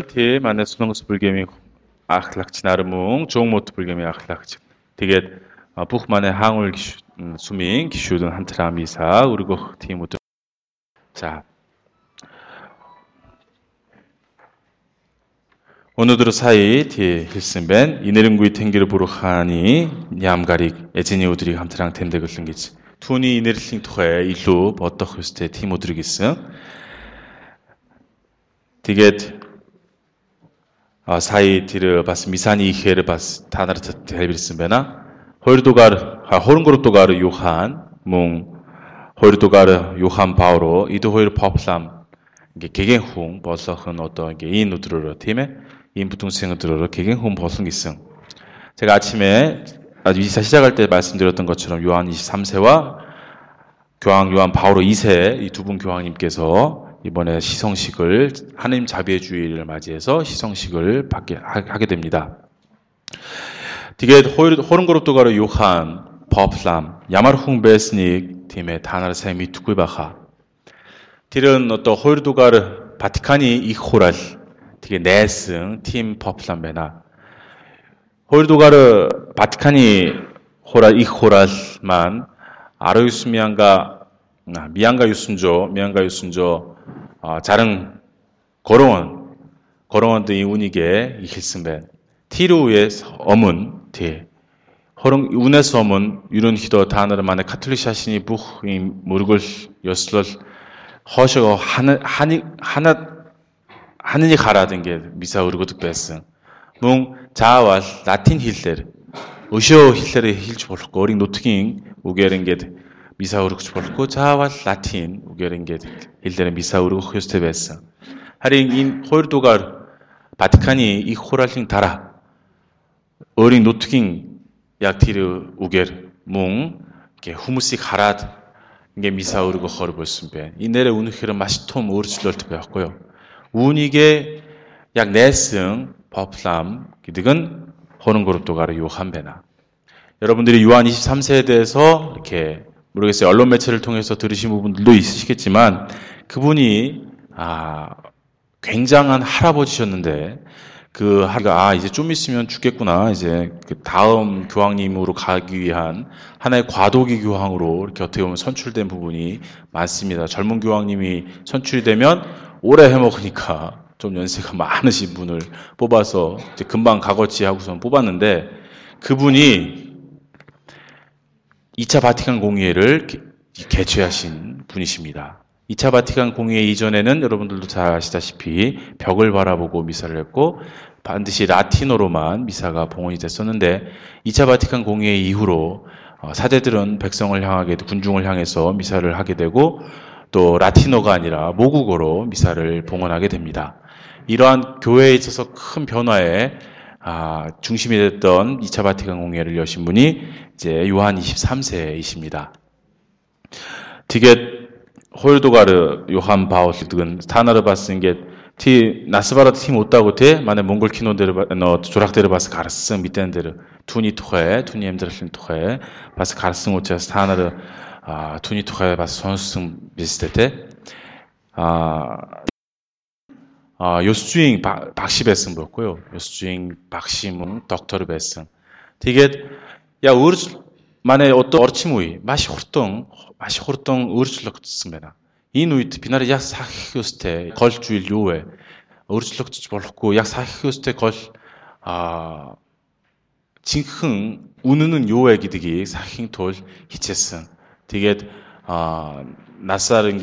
T 마이너스 불겸이 아클락치 나르뭉 종모트 불겸이 아클락치 되게 어, 북만의 항울 기슈 음, 수민 기슈든 한트라미사 그리고 티모트. 자. 오늘들 사이 티 힐슨벤 이내림구이 탱기를 보러하니 냠가릭 에지니우들이 함트랑 텐데글 승기지. 투니 이내링 토에 일루 어떠 흐스테 티모드리기스. 디겟 사이 뒤를 봤 미사니 헤를 봤 다나르 텔비르슨 베나 호르도가르 호른그룹도가르 요한 뭉 호르도가르 요한 바오로 이도 호르 파플람 이게 개개훈 벌써흔 어떤 게 인우드르르 팀에 인부통생을 들어러 개개훈 벌써 있음. 제가 아침에 아주 이사 시작할 때 말씀드렸던 것처럼 요한 23세와 교황 요한 바오로 2세 이 두 분 교황님께서 이번에 시성식을 하나님 자비의 주일을 맞이해서 시성식을 받게 하게 됩니다. 디게 호른고르토가르 요한 버플람 야마르홍 베스닉 팀의 다나르 세미 투구바하 딜은 어떤 호르도가르 바티칸이 이호랄 디게 네승 팀 버플람 베나 호르도가르 바티칸이 호랄 이호랄만 아르유스 미안가 미안가 유순조 미안가 유순조 어, 자릉 고롱원 고롱원도 이 운이게 이힐슨벤 티루의 어문 티 허릉 운에서 어문 유른 히도 다나르 만에 카톨릭샤신이 부인 무르글 여슬 허셔 하느 하니 하나 하느니 가라든 게 미사 우르고도 뺐음. 뭉 자와 라틴 힐레르 의쇼 힐레르 힐지 볼고 어린 노트깅 우게른 게 미사우르크츠폴코자와 라틴 우겨랭게 일단은 미사우르크 호스테베스. 하링 인 호르도가 바티칸이 이 호랄링 달아 어린 노트킹 약티르 우겔 몽 이게 후무식 하랏 이게 미사우르고 허르볼순베 이 내래 우누히르 마시톰 우르슬럴트 배웠고요. 운이게 약 네승 버플람 기득은 호는 그룹도 가르 요한베나. 여러분들이 요한 23세에 대해서 이렇게 모르겠어요. 언론 매체를 통해서 들으신 부분들도 있으시겠지만 그분이 아 굉장한 할아버지셨는데 그 하가 아 이제 좀 있으면 죽겠구나 이제 그 다음 교황님으로 가기 위한 하나의 과도기 교황으로 이렇게 어떻게 보면 선출된 부분이 많습니다. 젊은 교황님이 선출이 되면 오래 해먹으니까 좀 연세가 많으신 분을 뽑아서 금방 가거치 하고선 뽑았는데 그분이 2차 바티칸 공의회를 개최하신 분이십니다. 2차 바티칸 공의회 이전에는 여러분들도 잘 아시다시피 벽을 바라보고 미사를 했고 반드시 라틴어로만 미사가 봉헌이 됐었는데 2차 바티칸 공의회 이후로 어, 사제들은 백성을 향하게 군중을 향해서 미사를 하게 되고 또 라틴어가 아니라 모국어로 미사를 봉헌하게 됩니다. 이러한 교회에 있어서 큰 변화에 아, 중심이 됐던 2차 바티칸 공회를 여신 분이 이제 요한 23세이십니다. 디게 홀도가르 요한 바우스 등 타나르 바스는 게티 나스바라트 팀 못다고 테 만에 몽골 키노데르 너 조락데르 바스 가르스 밑엔데르 투니 토해 투니 엠드르신 토해 바스 가르스 오체스 타나르 아 투니 토해 바스 선수승 비슷했대 아 아, 어, 요수주잉 박시 베슨 볼고요. 요수주잉 박시문 덕터르 베슨. 되게 야 우르스 만에 어떤 얼치무이 맛이 호르똥 맛이 호르똥 우르슬럭스입니다. 이 누이트 비나리 약 사히교스테 걸주일 요에 우르슬럭스 볼고 약 사히교스테 걸 아. 징흥 우는은 요에 기득이 사킹 돌 히체슨 되게 아 낯설은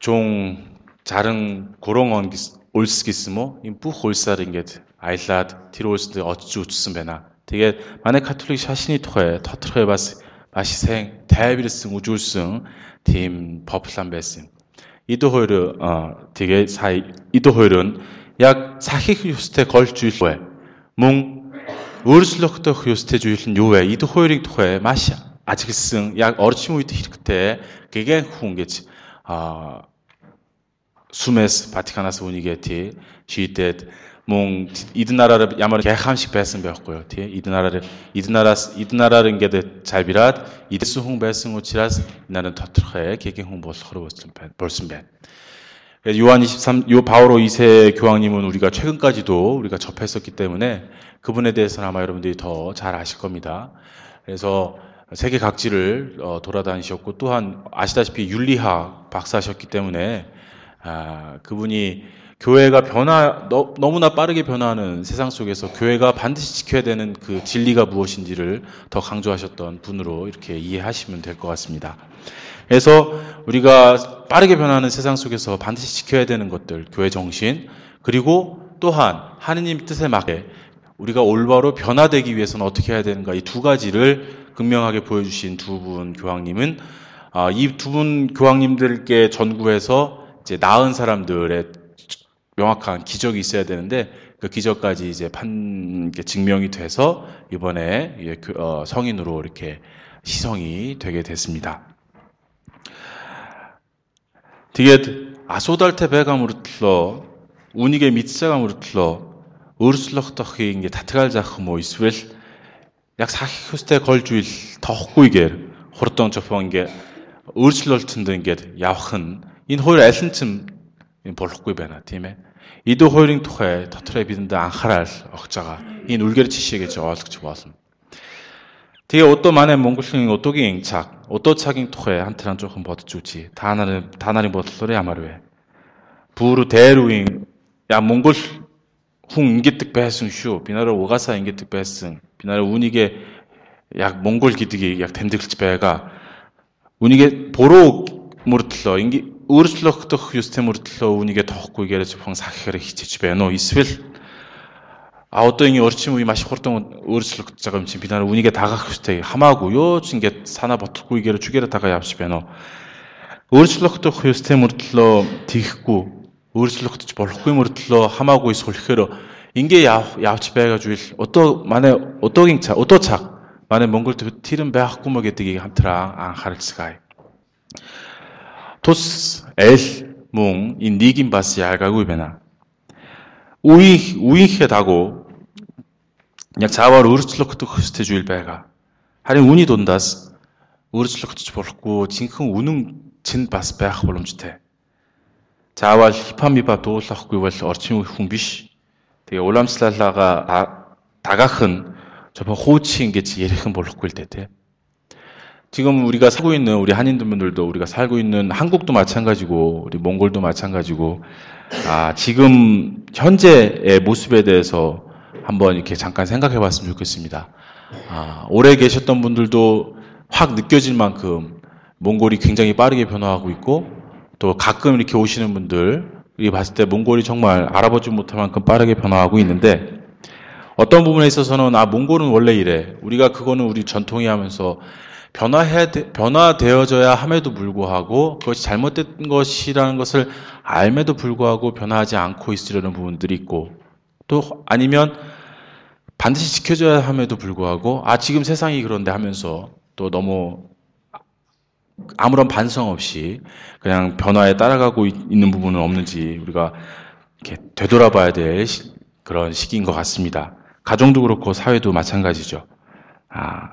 게종 자른 고롱원 올스기스모 인부 홀사링게트 아일라 티로스드 어쭈 우츠스메나 되게 만에 카톨릭 샤신이 토에 터트로 해 봤어 마시생 대비르슨 우주승 팀 버플람베싱 이도호르 어 되게 사이 이도호르는 약 사히 휴스테 걸주일로에 몽 우르슬로크터 휴스테 주일은 요에 이도호르링 토에 마시 아직승 약 어르치무이트 히르크테 그게 후운게치 아 숨에서 바티카나스 우니게티 시대 몽 이드나라를 야마르 개함식 배승 배웠고요. 티 이드나라를 이드나라 이드나라는 게데 잘비랏 이드스 홍 배승 우치라스 나는 터트레 개개 홍보 서로 벌슨 배. 요한 23, 요 바오로 2세 교황님은 우리가 최근까지도 우리가 접했었기 때문에 그분에 대해서는 아마 여러분들이 더 잘 아실 겁니다. 그래서 세계 각지를 어, 돌아다니셨고 또한 아시다시피 윤리학 박사셨기 때문에 아, 그분이 교회가 변화 너, 무나 빠르게 변화하는 세상 속에서 교회가 반드시 지켜야 되는 그 진리가 무엇인지를 더 강조하셨던 분으로 이렇게 이해하시면 될 것 같습니다. 그래서 우리가 빠르게 변하는 세상 속에서 반드시 지켜야 되는 것들, 교회 정신, 그리고 또한 하느님 뜻에 맞게 우리가 올바로 변화되기 위해서는 어떻게 해야 되는가 이 두 가지를 극명하게 보여주신 두 분 교황님은 아, 이두 분 교황님들께 전구해서 이제 나은 사람들의 명확한 기적이 있어야 되는데 그 기적까지 이제 판 증명이 돼서 이번에 어, 성인으로 이렇게 시성이 되게 됐습니다. Тэгээд асуудалтай байгаа мөртлөө үүнийгээ мэдж байгаа мөртлөө өөрчлөх тохыг ингээ татгаал заах юм уу эсвэл яг сахих хөстэй голж үйл тоохгүй,гээр хурдан жопон ингээ өөрчлөлтөнд ингээд явах нь 인호일 에슨쯤 볼록구이 베나 팀에. 이도 호이링 토에 터트레 비든다 안카랄 억자가 인 울결 치시에게 저와서 좋았음. 되게 옷도 만에 몽골싱 옷도기 잉착 옷도착잉 토에 한테란 조금 버드 주지. 다나는 다나니 버드 소리 아마르에 부르 대루잉 야 몽골 훅 인기뜩 배승 슈 비나르 오가사 인기뜩 배승 비나르 운이게 약 몽골 기득이 약 댐득 배가 운이게 보로 모르틀러 인기 өөрчлөгдөх ёстой мөрдлөө үүнийгээ тоохгүй гэж хон сахихаар хичээж байна уу? Эсвэл А одоо энэ орчин үе маш хурдан өөрчлөгдөж байгаа юм чинь бид нараа үнийгээ дагах хэрэгтэй. Хамаагүй юу ч ингээд санаа ботхгүйгээр чүгээрэ тагаа явж байна уу? Өөрчлөгдөх ёстой мөрдлөө тийхгүй өөрчлөгдөж болохгүй мөрдлөө хамаагүй сүлхэхээр ингээ яв явж байгаа зүйл одоо манай одоогийн цаг одоо цаг манай Монголд тэрэн байхгүй мө гэдгийг хамтраа анхааралцгаая Тус аль мөн энэ нийгэм бас яагаагүй байна. Үеийн үеийнхээ дагуу яг заавар өөрчлөгдөх ёстой зүйл байгаа. Харин үүний дундаас өөрчлөгдөж болохгүй жинхэнэ үнэн чинь бас байх боломжтой. Заавал хипам мипап дуулахгүй бол орчин үе хүн биш. Тэгээ уламжлалаага дагаах нь 저번 호칭 гэж ярих нь болохгүй л дээ, тий. 지금 우리가 살고 있는 우리 한인분들도 우리가 살고 있는 한국도 마찬가지고 우리 몽골도 마찬가지고 아, 지금 현재의 모습에 대해서 한번 이렇게 잠깐 생각해 봤으면 좋겠습니다. 아, 오래 계셨던 분들도 확 느껴질 만큼 몽골이 굉장히 빠르게 변화하고 있고 또 가끔 이렇게 오시는 분들이 봤을 때 몽골이 정말 알아보지 못할 만큼 빠르게 변화하고 있는데 어떤 부분에 있어서는 아 몽골은 원래 이래 우리가 그거는 우리 전통이 하면서 변화해 변화되어져야 함에도 불구하고 그것이 잘못된 것이라는 것을 알매도 불구하고 변화하지 않고 있으려는 부분들이 있고 또 아니면 반드시 지켜줘야 함에도 불구하고 아 지금 세상이 그런데 하면서 또 너무 아무런 반성 없이 그냥 변화에 따라가고 있는 부분은 없는지 우리가 이렇게 되돌아봐야 될 그런 시기인 것 같습니다. 가정도 그렇고 사회도 마찬가지죠. 아,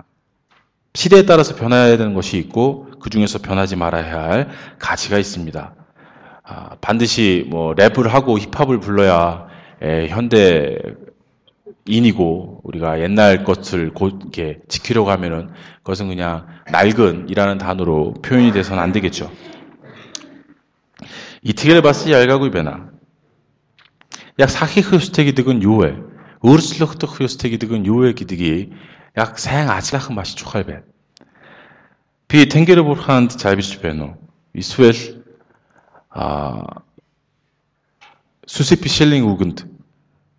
시대에 따라서 변화해야 되는 것이 있고 그 중에서 변하지 말아야 할 가치가 있습니다. 아, 반드시 뭐 랩을 하고 힙합을 불러야 에, 현대 인이고 우리가 옛날 것을 곧 이렇게 지키려고 하면은 그것은 그냥 낡은이라는 단어로 표현이 돼서는 안 되겠죠. 이티겔 바스 얄가구 베나 약 사히 흐스테기 득은 요에 우르슬럭덕 흐스테기 득은 요에 기득이 약생 아직락 맛이 축할베 비 탱게르 볼한 잘비스 베노 이스웰 아 수세피 셸링 우근드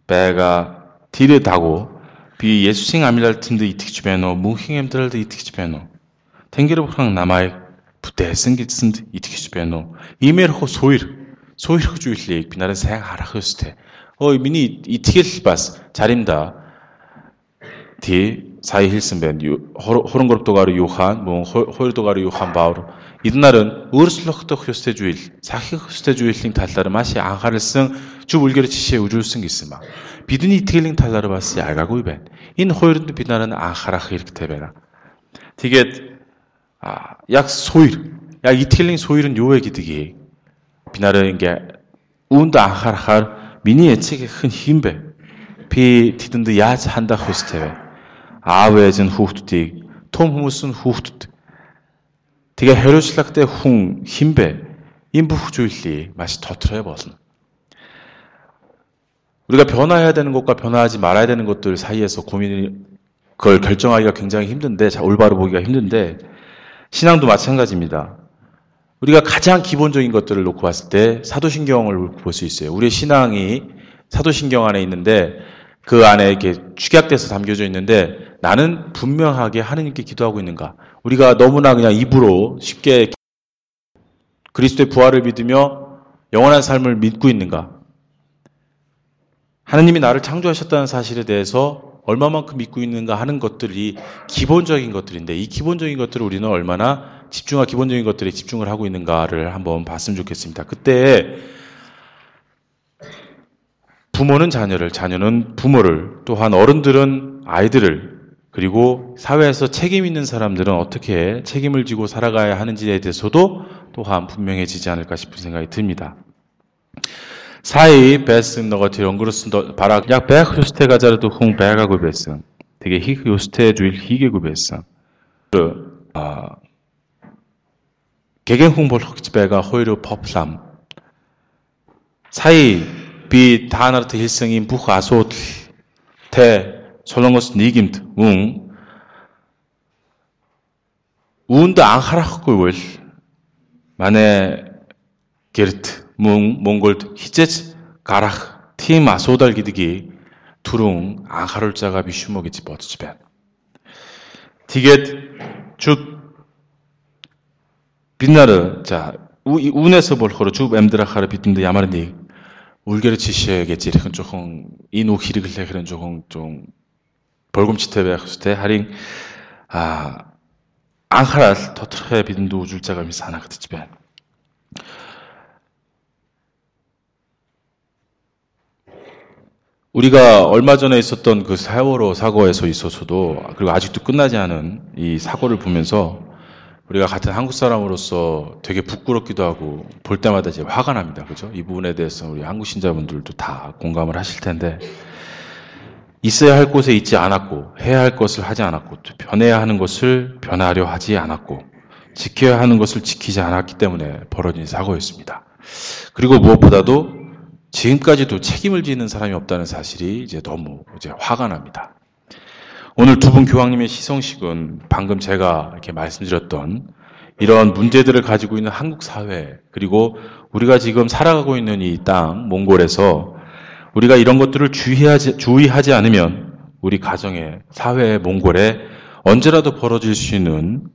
배가 디르 다고 비 예수싱 아밀랄틴드 이틱지 베노 무킹엠들드 이틱지 베노 탱게르 볼한 сая хэлсэн байна. 23 дугаар Юхан, мөн 2 дугаар Юхан Бавр эднэр нь өөрчлөгдөх ёстой зүйл, сахих ёстой зүйлийн талаар маш их анхаарсан зөв үлгэр жишээ өрүүлсэн гэсэн ба. Бидний итгэлийн талаар бас ягаагүй байна. Энэ хоёрт бид нараа анхаарах хэрэгтэй байна. Тэгээд яг суйр, яг итгэлийн суйр нь юу вэ гэдгийг бид нараа ингээ үүнд анхаарахаар миний эцэг их хэн бэ? Би тэдэнд яаж хандах ёстой вэ? arbeiten hurtig. Tom müssen hurt. Тэгээ хариуцлагатай хүн хинбэ? Ийм бүх зүйлийг маш тодорхой болно. 우리가 변화해야 되는 것과 변화하지 말아야 되는 것들 사이에서 고민을 그걸 결정하기가 굉장히 힘든데 올바로 보기가 힘든데 신앙도 마찬가지입니다. 우리가 가장 기본적인 것들을 놓고 봤을 때 사도신경을 볼 수 있어요. 우리의 신앙이 사도신경 안에 있는데 그 안에 이렇게 축약돼서 담겨져 있는데 나는 분명하게 하느님께 기도하고 있는가? 우리가 너무나 그냥 입으로 쉽게 그리스도의 부활을 믿으며 영원한 삶을 믿고 있는가? 하느님이 나를 창조하셨다는 사실에 대해서 얼마만큼 믿고 있는가 하는 것들이 기본적인 것들인데 이 기본적인 것들을 우리는 얼마나 집중하 기본적인 것들에 집중을 하고 있는가를 한번 봤으면 좋겠습니다. 그때 부모는 자녀를, 자녀는 부모를, 또한 어른들은 아이들을, 그리고 사회에서 책임 있는 사람들은 어떻게 책임을 지고 살아가야 하는지에 대해서도 또한 분명해지지 않을까 싶은 생각이 듭니다. 사이 베슨 너가 뒤런그루스 바락 약 배학 요스테 가자르도 홍 배가고 베슨 되게 히 요스테 주일 히게고 베슨 아 개겐 홍볼 헉지 배가 호이로 법람. 사이 비 다나르트 힐성인 대 솔롱거스 니김트 웅. 운도 안 하라고 월. 만에 게르트 뭉 몽골 히제츠 가락 팀 아소달 기드기 두룽 아하를 자가 비슈모기지 버츠벤 디겟 쭉 빛나르 자 운에서 볼 거로 쭉 엠드라 하르 비튼데 야마르니 울게르 치시에겠지 이런 조금 이노 기르글레 그런 조금 좀 벌금치테베 하스테 하링 아 앙하랄 터트레 비든도 우줄자가 미사나 그드지벤 우리가 얼마 전에 있었던 그 세월호 사고에서 있어서도 그리고 아직도 끝나지 않은 이 사고를 보면서 우리가 같은 한국 사람으로서 되게 부끄럽기도 하고 볼 때마다 이제 화가 납니다. 그죠? 이 부분에 대해서 우리 한국 신자분들도 다 공감을 하실 텐데 있어야 할 곳에 있지 않았고 해야 할 것을 하지 않았고 변해야 하는 것을 변하려 하지 않았고 지켜야 하는 것을 지키지 않았기 때문에 벌어진 사고였습니다. 그리고 무엇보다도 지금까지도 책임을 지는 사람이 없다는 사실이 이제 너무 이제 화가 납니다. 오늘 두 분 교황님의 시성식은 방금 제가 이렇게 말씀드렸던 이런 문제들을 가지고 있는 한국 사회 그리고 우리가 지금 살아가고 있는 이 땅 몽골에서 우리가 이런 것들을 주의하지, 주의하지 않으면 우리 가정에 사회의 몽골에 언제라도 벌어질 수 있는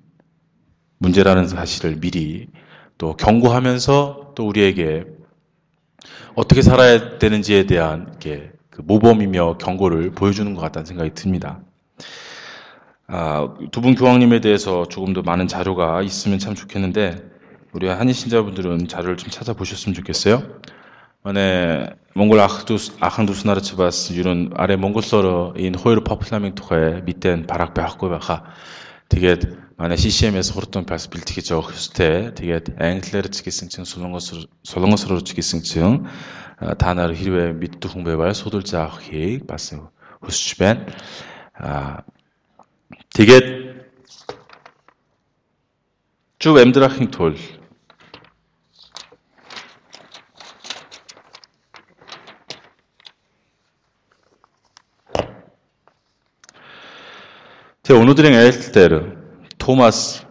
문제라는 사실을 미리 또 경고하면서 또 우리에게 어떻게 살아야 되는지에 대한 그 모범이며 경고를 보여주는 것 같다는 생각이 듭니다. 아, 두 분 교황님에 대해서 조금 더 많은 자료가 있으면 참 좋겠는데 우리 한인 신자분들은 자료를 좀 찾아보셨으면 좋겠어요. манай Монгол ах дүүс ахын дүүс нар ч бас ерөн арай монголоор энэ хоёр попламын тухай битээн бараг байхгүй байха. Тэгээд манай шишэмээс хурдан пас бэлтгэж явах ёстой. Тэгээд англиар ч гэсэн чинь солонгос солонгос руу ч гэсэн чинь та нар хэрвээ мэддэг хүн байвал судал заахыг бас хүсэж байна. Аа тэгээд зөв амьдрахын тулд 톨제 오늘드링 엘스테르 토마스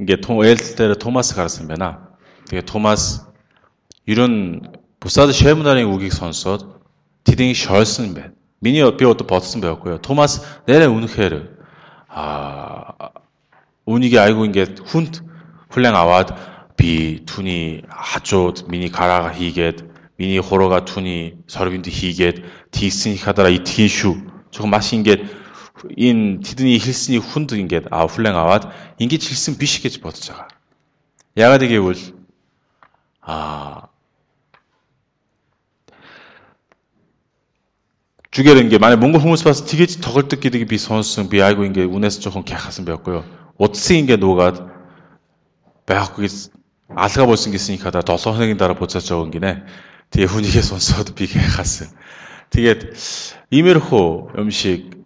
이게 토 엘스테르 토마스 가르스면나 되게 토마스 이런 부사드 쉐무나링 우기 선수 디딩 셜슨벤 미니 비오또 버튼 배웠고요. 토마스 네레 운헤르 아 운이게 알고 인게 훈트 훌랭 아와드 비 투니 하조 미니 가라가 히게 미니 호로가 투니 서르빈드 히게 디스니 카다라 이 티슈 조금 마신 게 인 디드니 힐슨이 훈드인 게 아, 훌랭 아왓, 인게 질슨 비시게지 버드자가. 야가되게 울, 아, 주게는 게 만약 몽골 후무스 파스 티게지 덕을 뜯기 되기 비 선수승 비 아이고 인게 운에서 조금 개학승 배웠고요. 옷스인 게 노가 배학국이 아스가 벌쓴 게 있으니까 다 더 선생님 따라 보자 적은 기네. 뒤에 훈이게 선수도 비게 갔음. 되게 이메르호 음식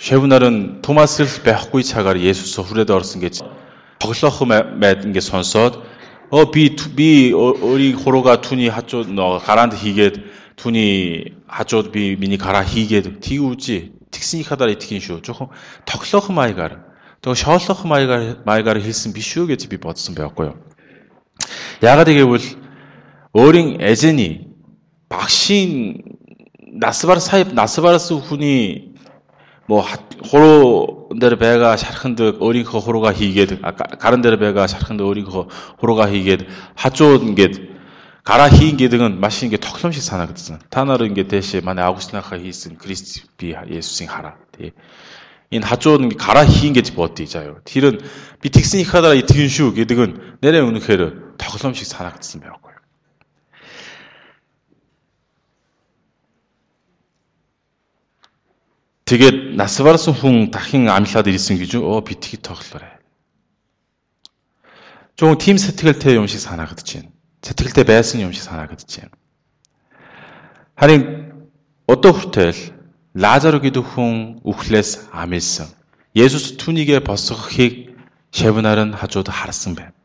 쉐브날은 토마스를 학구이 차가리 예수서 후레다 얼쓴 게지. 거기서 흠에 게 선서 어비 비 어, 어리 호로가 투니 하쪼 너 가란드 희게 투니 하쪼 비 미니 가라 희게 티우지 틱스니카다리 티킨쇼 조금 덕서흐 마이가 또 셔서 흠아이 가르 마이 가르 힐슨 비슈게 집이 버튼 배웠고요. 야가 되게 볼 어링 에제니 박신 나스바르 사입 나스바르스 훈이 뭐 호로 데르 배가 샤르흔드 어린 거 호로가 희게드 아까 가른 데르 배가 샤르흔드 어린 거 호로가 희게드 하쪼은 게 가라 희인 게등은 마시는 게 턱섬시 사나 그랬어. 타나르인 게 대시 만에 아구스나카 히슨 그리스비 예수싱 하라. 예. 인 하쪼은 가라 희인 게 집어띠 자요. 딜은 비틱스니카다라 이 딘슈 게등은 내려 오는 케르 턱섬시 사나 그랬으면 Тэгээд нас барсан хүн дахин амлаад ирсэн гэж өө битгий тоглоорой. Жон тим сэтгэлтэй юм шиг санагдаж байна. Сэтгэлтэй байсан юм шиг санагдаж байна. Харин одоо хүртэл Лазар гэдэг хүн үхлээс амилсан. Есүс түүнийгэ босгохыг Шавнаар нь хажууд харсан байна.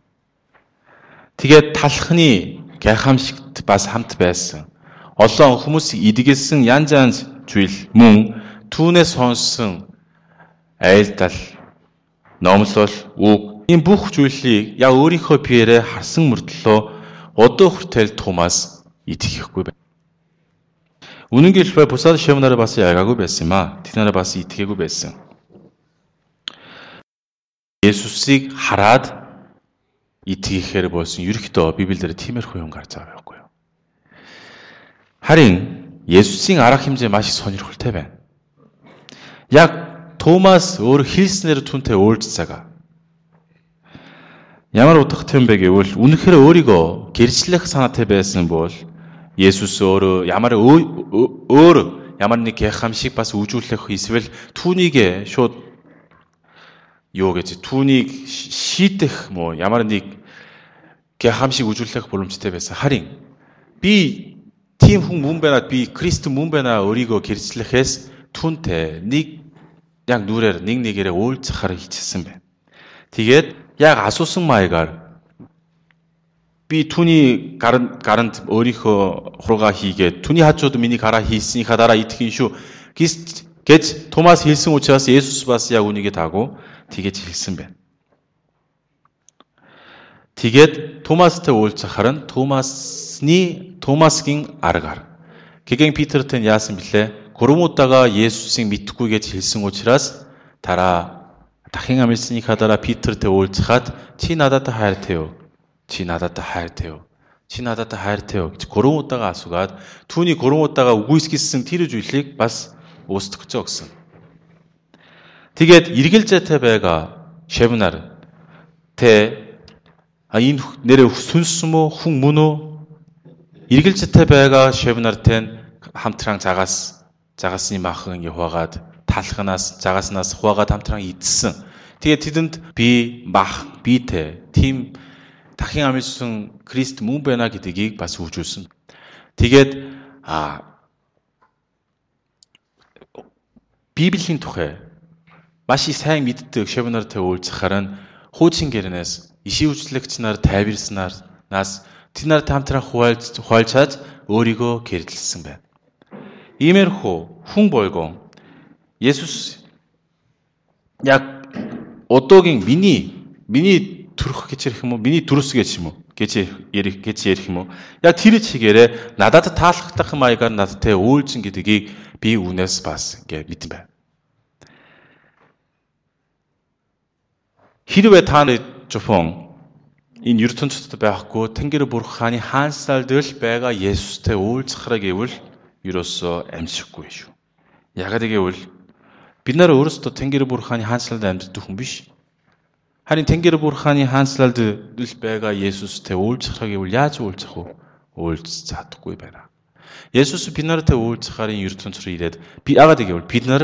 Тэгээд талхны гайхамшигт бас хамт байсан. Олон хүмүүс идэгсэн янз янз зүйл мөн түүнээс сонсон айлдал, номлол, үг ийм бүх зүйлийг яг өөрийнхөө биеэрээ харсан мөртлөө одоо хүртэл Томас итгэхгүй байна. Үнэн гэлбэ бусад шивнараа бас яагаагүй байсан юм а. Тэднэрээ бас итгээгүй байсан. Есүсийг хараад итгэхээр болсон ерөөхдөө Библиэлд тиймэрхүү юм гарч байгаа байхгүй юу? Харин Есүсийн арга хэмжээ маш сонирхолтой байна. Яг Томас өөр хэлснээр түнтэй уйлж цагаа. Ямар утгатай юм бэ гэвэл үнэхээр өөрийгөө гэрчлэх санаатай байсан бол Есүс өөрөө ямар өөр ямар нэг гайхамшиг бас үжүүлэх эсвэл түүнийг шууд юу гэж түүнийг шийдэх мó ямар нэг гайхамшиг үжүүлэх боломжтой байсан. Харин би тийм хүн мөн байна. Би Крист мөн байна. Өөрийгөө гэрчлэхээс 툰테 닉 약 누레르 닉닉이레 올차하르 히치스메 디게 약 아소승마이갈. 비 투니 가른 가른 어리허 호로가 히게 투니 하초도 미니 가라 히스니 가다라 이트킨슈. 기스 게츠 토마스 힐승 오치아스 예수스 바스 야구니게 다고 디게츠 힐승벤 디겟 토마스 테 올차하른 토마스니 토마스긴 아르가르. 게갱 피트르텐 야스 밀레 고로못다가 예수생 미투국에 질승오치라스 달아 다행함 있으니까 다라 비트르 올차갓 치나다타 하야르테요 치나다타 하야르테요 치나다타 하야르테요 고로못다가 아수갓 투니 고로못다가 우구이스키스승 티르 주일릭 바스 오스트크 적승. 디게 이르길제테 배가 쉐브나르 테 아인 내려 순수모 훅문호 이르길제테 배가 쉐브나르텐 함트랑 자가스. Загасны махан Яхвагаад талхнаас загаснаас хуваагаад хамтран идсэн. Тэгээд тэдэнд би мах битэй тийм дахин амьдсан Крист мөн байна гэдгийг бас үжүүлсэн. Тэгээд а Библийн тухай маш их сайн мэддэг шавнартай уулзахаар нь хуучин гэрнээс иши үжлэгч нар тайварснаар нас тэд нар хамтран хуваалж хуайлцаад өөрийгөө гэрэлсэн байна. Иймэрхүү хүн болгон Есүс яг одоогийн миний миний төрөх гэж ярих юм уу? Миний төрөс гэж юм уу? гэж ярих гэж ярих юм уу? Яг тэр чигээрээ надад таалагдах маягаар надтай үйлзэн гэдгийг би үнээс бас ингээ мэдэн байна. Хэрвээ та нар жопон энэ ертөнцид байхгүй Тэнгэр бурхан хааны хаансалдэл байгаа Есүстэй уулзахраа гэвэл ерөөсөө амьсахгүй шүү. Ягаад гэвэл бид нар өөрсдөө Тэнгэр бүр хааны хаанчлалд амьддаг хүн биш. Харин Тэнгэр бүр хааны хаанчлалд л байгаа Есүстэй уулзах гэвэл яаж уулзах вэ? Уулз чадахгүй байна. Есүс бид нартай уулзахаар ертөнц рүү ирээд би ягаад гэвэл бид нар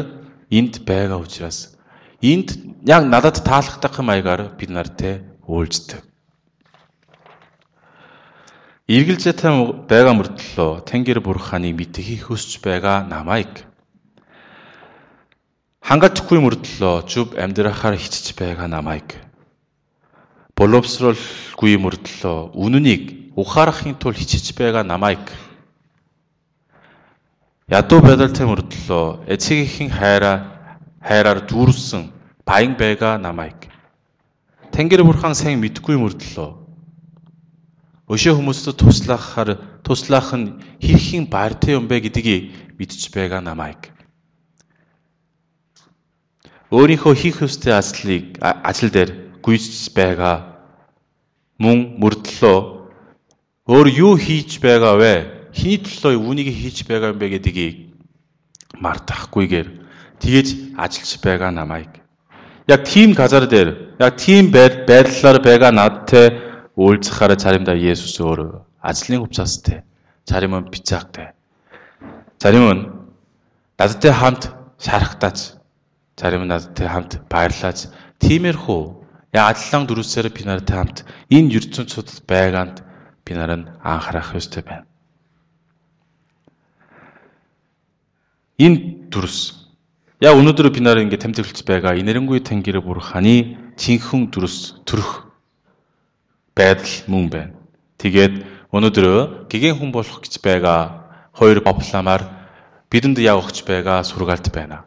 энд байгаа учраас энд яг надад таалагдах маягаар бид нартай уулздаг. Эргэлзээтэй байгаа мөртлөө Тэнгэр бурханы мэдхий хүсч байгаа намайг. Хангалтгүй мөртлөө зүв амьдрахаар хичж байгаа намайг. Боловсруулгүй мөртлөө үнэнийг ухаарахын тулд хичж байгаа намайг. Ядуу байдалтай мөртлөө эцэгхийн хайраа хайраар дүүрсэн баян байгаа намайг. Тэнгэр бурхан сайн мэдгүй мөртлөө Өшөө хүмүүсд туслахаар туслах нь хэрхэн баяртай юм бэ гэдгийг мэдж байгаа намайг. Өөрийнхөө хийх ёстой ажлыг ажил дээр гүйж байгаа мөн мөрдлөө өөр юу хийж байгаа вэ? Хиний төлөө үүнийг хийж байгаа юм бэ гэдгийг мартахгүйгээр тэгэж ажиллаж байгаа намайг. Яг тийм газар дээр, яг тийм байдлаар байгаа надтай 올츠카르 자림다 예수스오르 아슬링 옵사스테 자림은 비짝테 자림은 나드테 хамт шарахтаач зарим надтай хамт баярлаач тиймэрхүү яадлан дөрүсээр би нартай хамт энэ ертөнцийн судал байгаанд би нар нь анхаарах ёстой байна. Энэ дүрс яг өнөөдөр би нар ингэ тэмдэглэж байгаа? Инэрэнгүй тэнгэр бүр ханы чинхэн дүрс төрөх байдал мөн байна. Тэгээд өнөөдөр гигэн хүн болох гэж байгаа хоёр бовламаар бидэнд явагч байгаа сургаалт байна.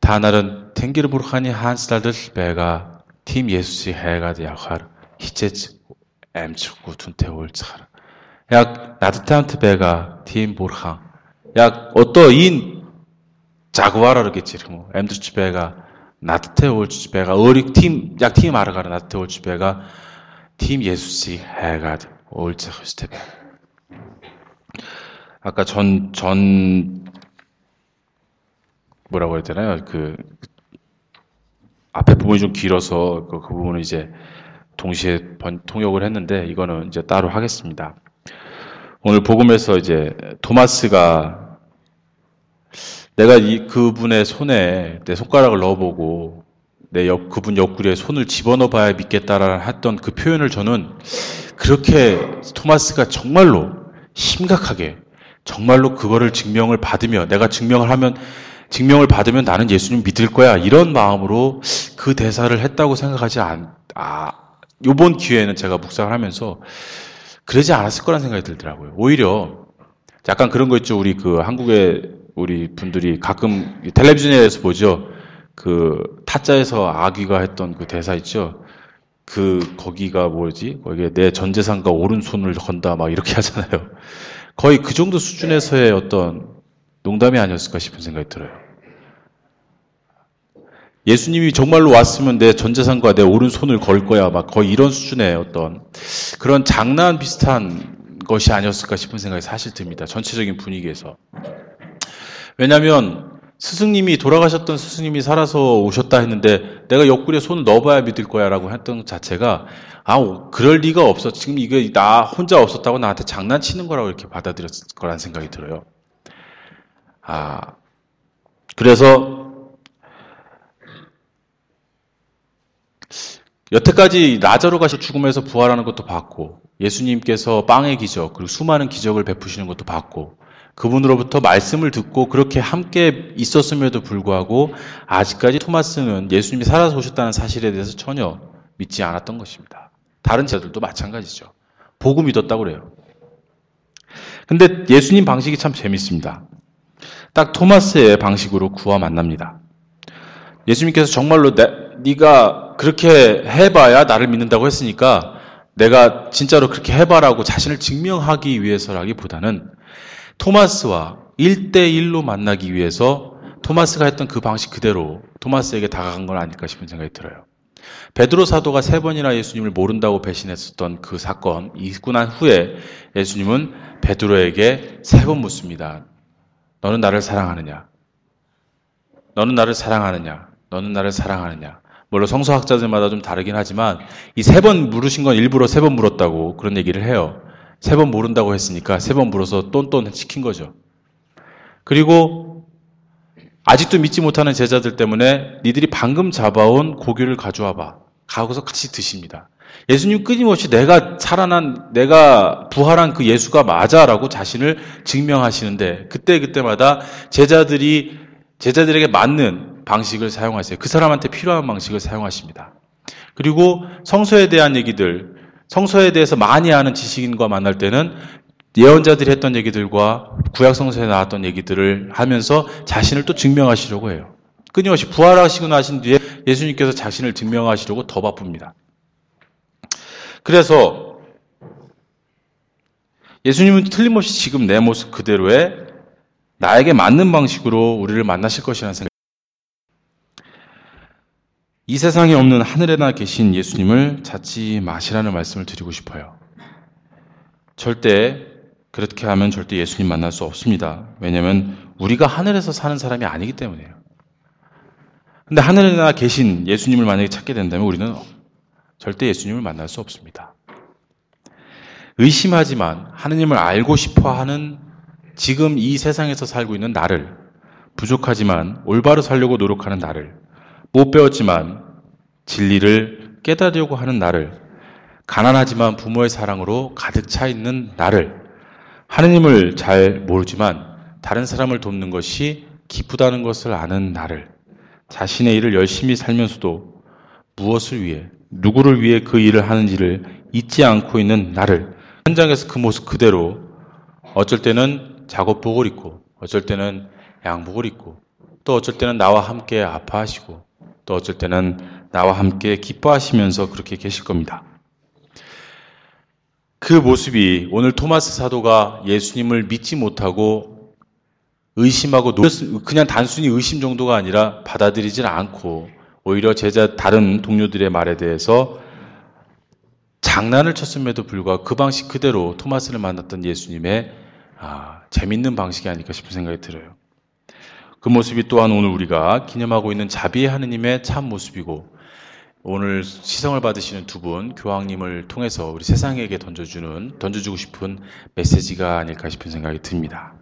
Та нар은 Тэнгэр бурханы хаанчлал байгаа тийм Есүсийг хайгаад явхаар хичээж амжихгүй түнтэй уулзахаар. Яг надтай хамт байгаа тийм бурхан яг одоо энэ загвараар гэж ярих юм уу амьдарч байгаа надтай уулзж байгаа өөрийг тийм яг тийм аргаар надтай уулзж байгаа Team 예수씨 해가드 올츠 스텝. 아까 전 전 뭐라고 해야 되나요? 그 앞에 부분이 좀 길어서 그, 그 부분은 이제 동시에 번, 통역을 했는데 이거는 이제 따로 하겠습니다. 오늘 복음에서 이제 토마스가 내가 이 그분의 손에 내 손가락을 넣어보고 내 옆, 그분 옆구리에 손을 집어넣어 봐야 믿겠다라는 했던 그 표현을 저는 그렇게 토마스가 정말로 심각하게 정말로 그거를 증명을 받으며 내가 증명을 하면 증명을 받으면 나는 예수님 믿을 거야 이런 마음으로 그 대사를 했다고 생각하지 않, 아, 요번 기회에는 제가 묵상을 하면서 그러지 않았을 거란 생각이 들더라고요. 오히려 약간 그런 거 있죠. 우리 그 한국의 우리 분들이 가끔 텔레비전에서 보죠. 그 타짜에서 아귀가 했던 그 대사 있죠. 그 거기가 뭐지? 거기에 내 전재산과 오른손을 건다 막 이렇게 하잖아요. 거의 그 정도 수준에서의 어떤 농담이 아니었을까 싶은 생각이 들어요. 예수님이 정말로 왔으면 내 전재산과 내 오른손을 걸 거야. 막 거의 이런 수준의 어떤 그런 장난 비슷한 것이 아니었을까 싶은 생각이 사실 듭니다. 전체적인 분위기에서. 왜냐하면 스승님이 돌아가셨던 스승님이 살아서 오셨다 했는데 내가 옆구리에 손을 넣어봐야 믿을 거야라고 했던 자체가 아 그럴 리가 없어 지금 이게 나 혼자 없었다고 나한테 장난치는 거라고 이렇게 받아들였을 거란 생각이 들어요. 아 그래서 여태까지 나자로가 죽음에서 부활하는 것도 봤고 예수님께서 빵의 기적 그리고 수많은 기적을 베푸시는 것도 봤고 그분으로부터 말씀을 듣고 그렇게 함께 있었음에도 불구하고 아직까지 토마스는 예수님이 살아서 오셨다는 사실에 대해서 전혀 믿지 않았던 것입니다. 다른 제들도 마찬가지죠. 보고 믿었다고 그래요. 근데 예수님 방식이 참 재밌습니다. 딱 토마스의 방식으로 구와 만납니다. 예수님께서 정말로 내, 네가 그렇게 해봐야 나를 믿는다고 했으니까 내가 진짜로 그렇게 해봐라고 자신을 증명하기 위해서라기보다는 토마스와 1대1로 만나기 위해서 토마스가 했던 그 방식 그대로 토마스에게 다가간 건 아닐까 싶은 생각이 들어요. 베드로 사도가 세 번이나 예수님을 모른다고 배신했었던 그 사건 있고 난 후에 예수님은 베드로에게 세 번 묻습니다. 너는 나를 사랑하느냐? 너는 나를 사랑하느냐? 너는 나를 사랑하느냐? 물론 성서학자들마다 좀 다르긴 하지만 이 세 번 물으신 건 일부러 세 번 물었다고 그런 얘기를 해요. 세 번 모른다고 했으니까 세 번 물어서 똔똔 시킨 거죠. 그리고 아직도 믿지 못하는 제자들 때문에 니들이 방금 잡아온 고기를 가져와 봐. 가고서 같이 드십니다. 예수님 끊임없이 내가 살아난, 내가 부활한 그 예수가 맞아라고 자신을 증명하시는데 그때 그때마다 제자들이 제자들에게 맞는 방식을 사용하세요. 그 사람한테 필요한 방식을 사용하십니다. 그리고 성서에 대한 얘기들, 성서에 대해서 많이 아는 지식인과 만날 때는 예언자들이 했던 얘기들과 구약 성서에 나왔던 얘기들을 하면서 자신을 또 증명하시려고 해요. 끊임없이 부활하시고 나신 뒤에 예수님께서 자신을 증명하시려고 더 바쁩니다. 그래서 예수님은 틀림없이 지금 내 모습 그대로의 나에게 맞는 방식으로 우리를 만나실 것이라는 생각. 이 세상에 없는 하늘에나 계신 예수님을 찾지 마시라는 말씀을 드리고 싶어요. 절대 그렇게 하면 절대 예수님 만날 수 없습니다. 왜냐하면 우리가 하늘에서 사는 사람이 아니기 때문에요. 근데 하늘에나 계신 예수님을 만약에 찾게 된다면 우리는 절대 예수님을 만날 수 없습니다. 의심하지만 하느님을 알고 싶어 하는 지금 이 세상에서 살고 있는 나를 부족하지만 올바로 살려고 노력하는 나를 못 배웠지만 진리를 깨달으려고 하는 나를 가난하지만 부모의 사랑으로 가득 차 있는 나를 하느님을 잘 모르지만 다른 사람을 돕는 것이 기쁘다는 것을 아는 나를 자신의 일을 열심히 살면서도 무엇을 위해 누구를 위해 그 일을 하는지를 잊지 않고 있는 나를 현장에서 그 모습 그대로 어쩔 때는 작업복을 입고 어쩔 때는 양복을 입고 또 어쩔 때는 나와 함께 아파하시고 또 어쩔 때는 나와 함께 기뻐하시면서 그렇게 계실 겁니다. 그 모습이 오늘 토마스 사도가 예수님을 믿지 못하고 의심하고 그냥 단순히 의심 정도가 아니라 받아들이질 않고 오히려 제자 다른 동료들의 말에 대해서 장난을 쳤음에도 불구하고 그 방식 그대로 토마스를 만났던 예수님의 아, 재밌는 방식이 아닐까 싶은 생각이 들어요. 그 모습이 또한 오늘 우리가 기념하고 있는 자비의 하느님의 참 모습이고 오늘 시성을 받으시는 두 분 교황님을 통해서 우리 세상에게 던져주는 던져주고 싶은 메시지가 아닐까 싶은 생각이 듭니다.